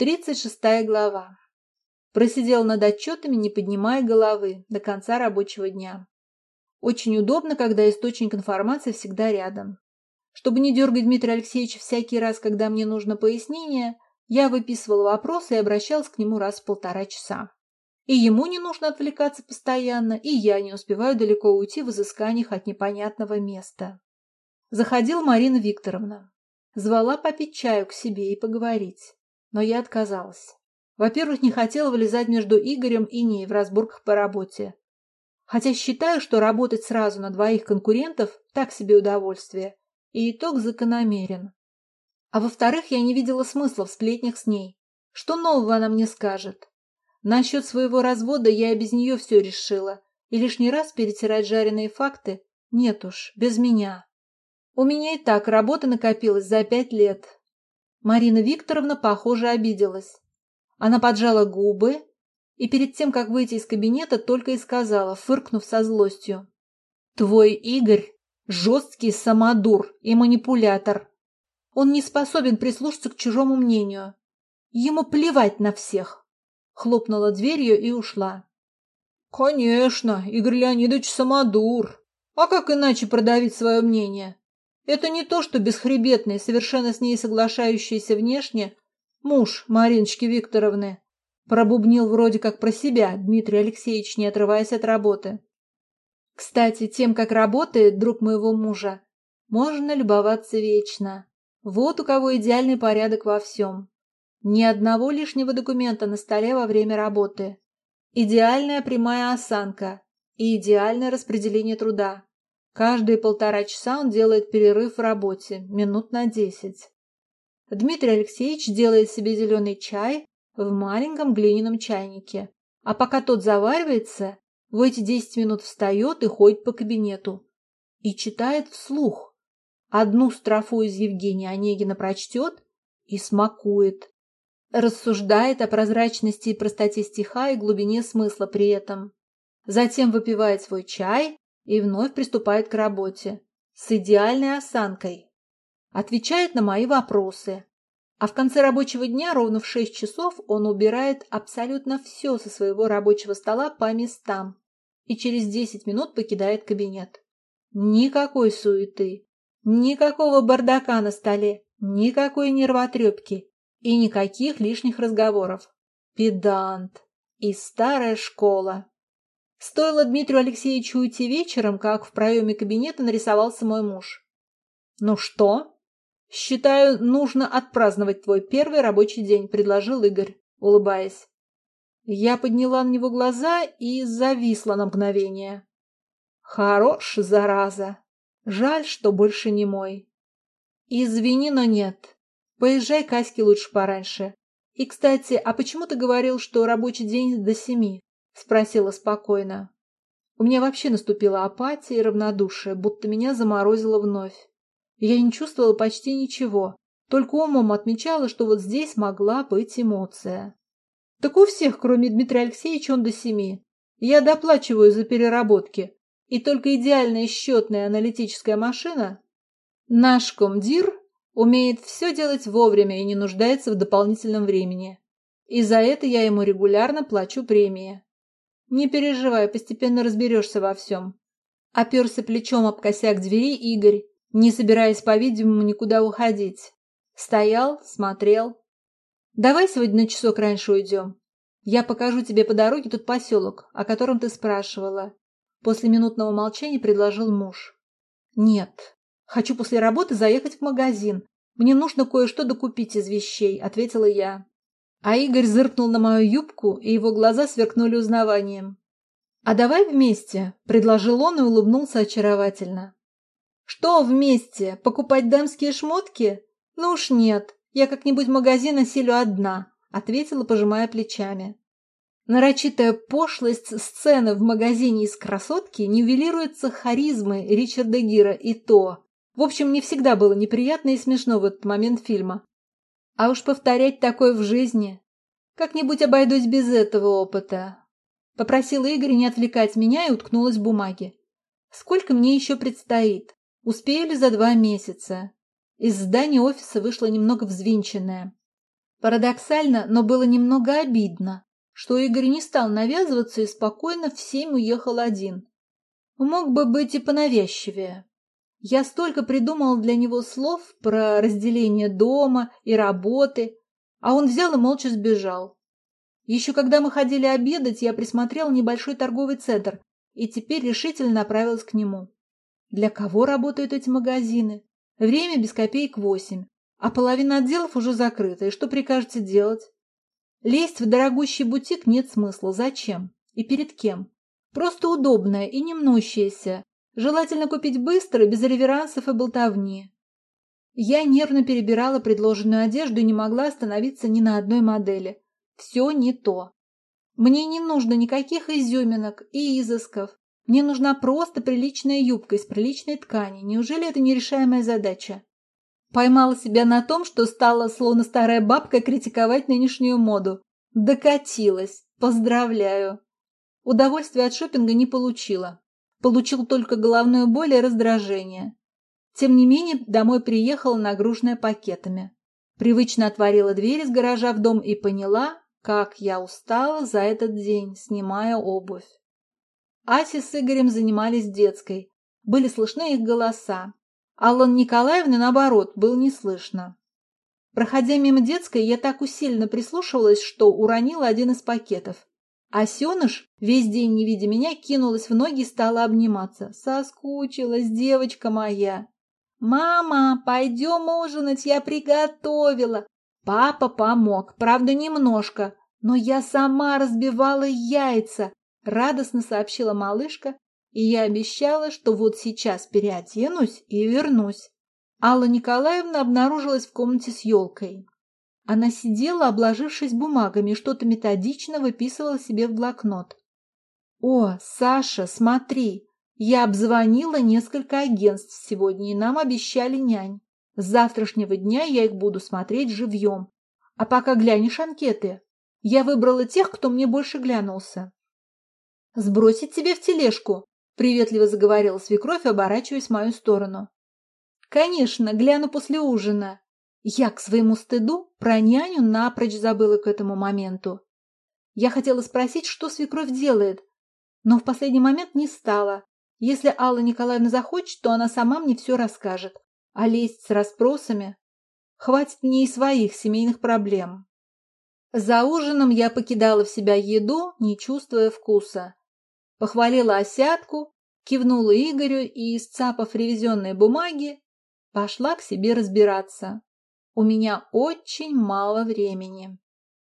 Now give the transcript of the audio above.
36 глава. Просидел над отчетами, не поднимая головы, до конца рабочего дня. Очень удобно, когда источник информации всегда рядом. Чтобы не дергать Дмитрия Алексеевича всякий раз, когда мне нужно пояснение, я выписывала вопросы и обращалась к нему раз в полтора часа. И ему не нужно отвлекаться постоянно, и я не успеваю далеко уйти в изысканиях от непонятного места. Заходила Марина Викторовна. Звала попить чаю к себе и поговорить. Но я отказалась. Во-первых, не хотела вылезать между Игорем и ней в разборках по работе. Хотя считаю, что работать сразу на двоих конкурентов – так себе удовольствие, и итог закономерен. А во-вторых, я не видела смысла в сплетнях с ней. Что нового она мне скажет? Насчет своего развода я и без нее все решила, и лишний раз перетирать жареные факты нет уж, без меня. У меня и так работа накопилась за пять лет. Марина Викторовна, похоже, обиделась. Она поджала губы и перед тем, как выйти из кабинета, только и сказала, фыркнув со злостью. «Твой Игорь – жесткий самодур и манипулятор. Он не способен прислушаться к чужому мнению. Ему плевать на всех хлопнула дверью и ушла. «Конечно, Игорь Леонидович самодур. А как иначе продавить свое мнение? Это не то, что бесхребетный, совершенно с ней соглашающийся внешне муж Мариночки Викторовны. Пробубнил вроде как про себя Дмитрий Алексеевич, не отрываясь от работы. Кстати, тем, как работает друг моего мужа, можно любоваться вечно. Вот у кого идеальный порядок во всем. Ни одного лишнего документа на столе во время работы. Идеальная прямая осанка и идеальное распределение труда. Каждые полтора часа он делает перерыв в работе, минут на десять. Дмитрий Алексеевич делает себе зеленый чай в маленьком глиняном чайнике. А пока тот заваривается, в эти десять минут встает и ходит по кабинету. И читает вслух. Одну строфу из Евгения Онегина прочтет и смакует рассуждает о прозрачности и простоте стиха и глубине смысла при этом. Затем выпивает свой чай и вновь приступает к работе. С идеальной осанкой. Отвечает на мои вопросы. А в конце рабочего дня, ровно в 6 часов, он убирает абсолютно все со своего рабочего стола по местам и через 10 минут покидает кабинет. Никакой суеты, никакого бардака на столе, никакой нервотрепки и никаких лишних разговоров. Педант. И старая школа. Стоило Дмитрию Алексеевичу уйти вечером, как в проеме кабинета нарисовался мой муж. «Ну что?» «Считаю, нужно отпраздновать твой первый рабочий день», — предложил Игорь, улыбаясь. Я подняла на него глаза и зависла на мгновение. «Хорош, зараза! Жаль, что больше не мой. Извини, но нет. Поезжай к Аське лучше пораньше. И, кстати, а почему ты говорил, что рабочий день до семи? Спросила спокойно. У меня вообще наступила апатия и равнодушие, будто меня заморозило вновь. Я не чувствовала почти ничего, только умом отмечала, что вот здесь могла быть эмоция. Так у всех, кроме Дмитрия Алексеевича, он до семи. Я доплачиваю за переработки, и только идеальная счетная аналитическая машина, наш комдир Умеет все делать вовремя и не нуждается в дополнительном времени. И за это я ему регулярно плачу премии. Не переживай, постепенно разберешься во всем. Оперся плечом об косяк двери Игорь, не собираясь, по-видимому, никуда уходить. Стоял, смотрел. Давай сегодня на часок раньше уйдем. Я покажу тебе по дороге тот поселок, о котором ты спрашивала. После минутного молчания предложил муж. Нет, Хочу после работы заехать в магазин. Мне нужно кое-что докупить из вещей», — ответила я. А Игорь зыркнул на мою юбку, и его глаза сверкнули узнаванием. «А давай вместе», — предложил он и улыбнулся очаровательно. «Что вместе? Покупать дамские шмотки? Ну уж нет, я как-нибудь магазин осилю одна», — ответила, пожимая плечами. Нарочитая пошлость сцены в магазине из красотки нивелируется харизмой Ричарда Гира и то, в общем, не всегда было неприятно и смешно в этот момент фильма. А уж повторять такое в жизни. Как-нибудь обойдусь без этого опыта. Попросила Игорь не отвлекать меня и уткнулась в бумаги. Сколько мне еще предстоит? Успею ли за два месяца? Из здания офиса вышла немного взвинченная. Парадоксально, но было немного обидно, что Игорь не стал навязываться и спокойно в семь уехал один. Мог бы быть и понавязчивее. Я столько придумал для него слов про разделение дома и работы, а он взял и молча сбежал. Еще когда мы ходили обедать, я присмотрел небольшой торговый центр и теперь решительно направилась к нему. Для кого работают эти магазины? Время без копеек восемь, а половина отделов уже закрыта, и что прикажете делать? Лезть в дорогущий бутик нет смысла. Зачем? И перед кем? Просто удобное и не мнущееся. Желательно купить быстро, без реверансов и болтовни. Я нервно перебирала предложенную одежду и не могла остановиться ни на одной модели. Все не то. Мне не нужно никаких изюминок и изысков. Мне нужна просто приличная юбка из приличной ткани. Неужели это нерешаемая задача? Поймала себя на том, что стала, словно старая бабка, критиковать нынешнюю моду. Докатилась. Поздравляю. Удовольствия от шопинга не получила. Получил только головную боль и раздражение. Тем не менее, домой приехала, нагруженная пакетами. Привычно отворила дверь из гаража в дом и поняла, как я устала за этот день, снимая обувь. Ася с Игорем занимались детской. Были слышны их голоса. Аллан Николаевны, наоборот, был не слышно. Проходя мимо детской, я так усиленно прислушивалась, что уронила один из пакетов. А Сёныш, весь день не видя меня, кинулась в ноги и стала обниматься. Соскучилась, девочка моя. «Мама, пойдем ужинать, я приготовила». Папа помог, правда, немножко, но я сама разбивала яйца, радостно сообщила малышка и я обещала, что вот сейчас переоденусь и вернусь. Алла Николаевна обнаружилась в комнате с елкой. Она сидела, обложившись бумагами, что-то методично выписывала себе в блокнот. «О, Саша, смотри! Я обзвонила несколько агентств сегодня, и нам обещали нянь. С завтрашнего дня я их буду смотреть живьем. А пока глянешь анкеты. Я выбрала тех, кто мне больше глянулся. Сбросить тебе в тележку?» приветливо заговорила свекровь, оборачиваясь в мою сторону. Конечно, гляну после ужина. Я к своему стыду про няню напрочь забыла к этому моменту. Я хотела спросить, что свекровь делает, но в последний момент не стала. Если Алла Николаевна захочет, то она сама мне все расскажет. А лезть с расспросами? Хватит мне и своих семейных проблем. За ужином я покидала в себя еду, не чувствуя вкуса. Похвалила осятку, кивнула Игорю и, сцапав ревизионные бумаги, пошла к себе разбираться. У меня очень мало времени.